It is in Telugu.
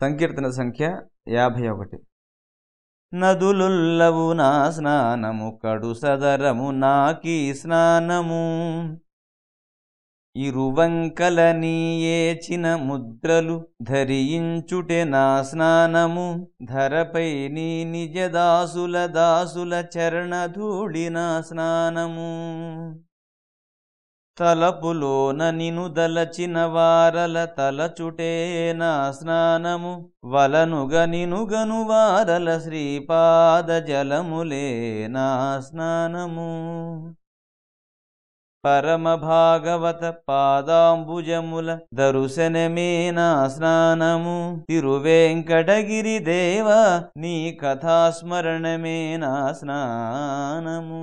సంకీర్తన సంఖ్య యాభై ఒకటి నదులుల్లవు నా స్నానము కడు సదరము నాకీ స్నానము. ఇరువంకల నీయేచిన ముద్రలు ధరించుటే నా స్నానము. ధరపై నీ నిజదాసుల దాసుల చరణధూళి నా స్నానము. తలపులోన నిను దలచిన వారల తలచుటే నా స్నానము. వలనుగ నినుగను వారల శ్రీపాద జలములే నా స్నానము. పరమ భాగవత పాదాంబుజముల దరుశనమే నా స్నానము. తిరువేంకటగిరి దేవ నీ కథాస్మరణమే నా స్నానము.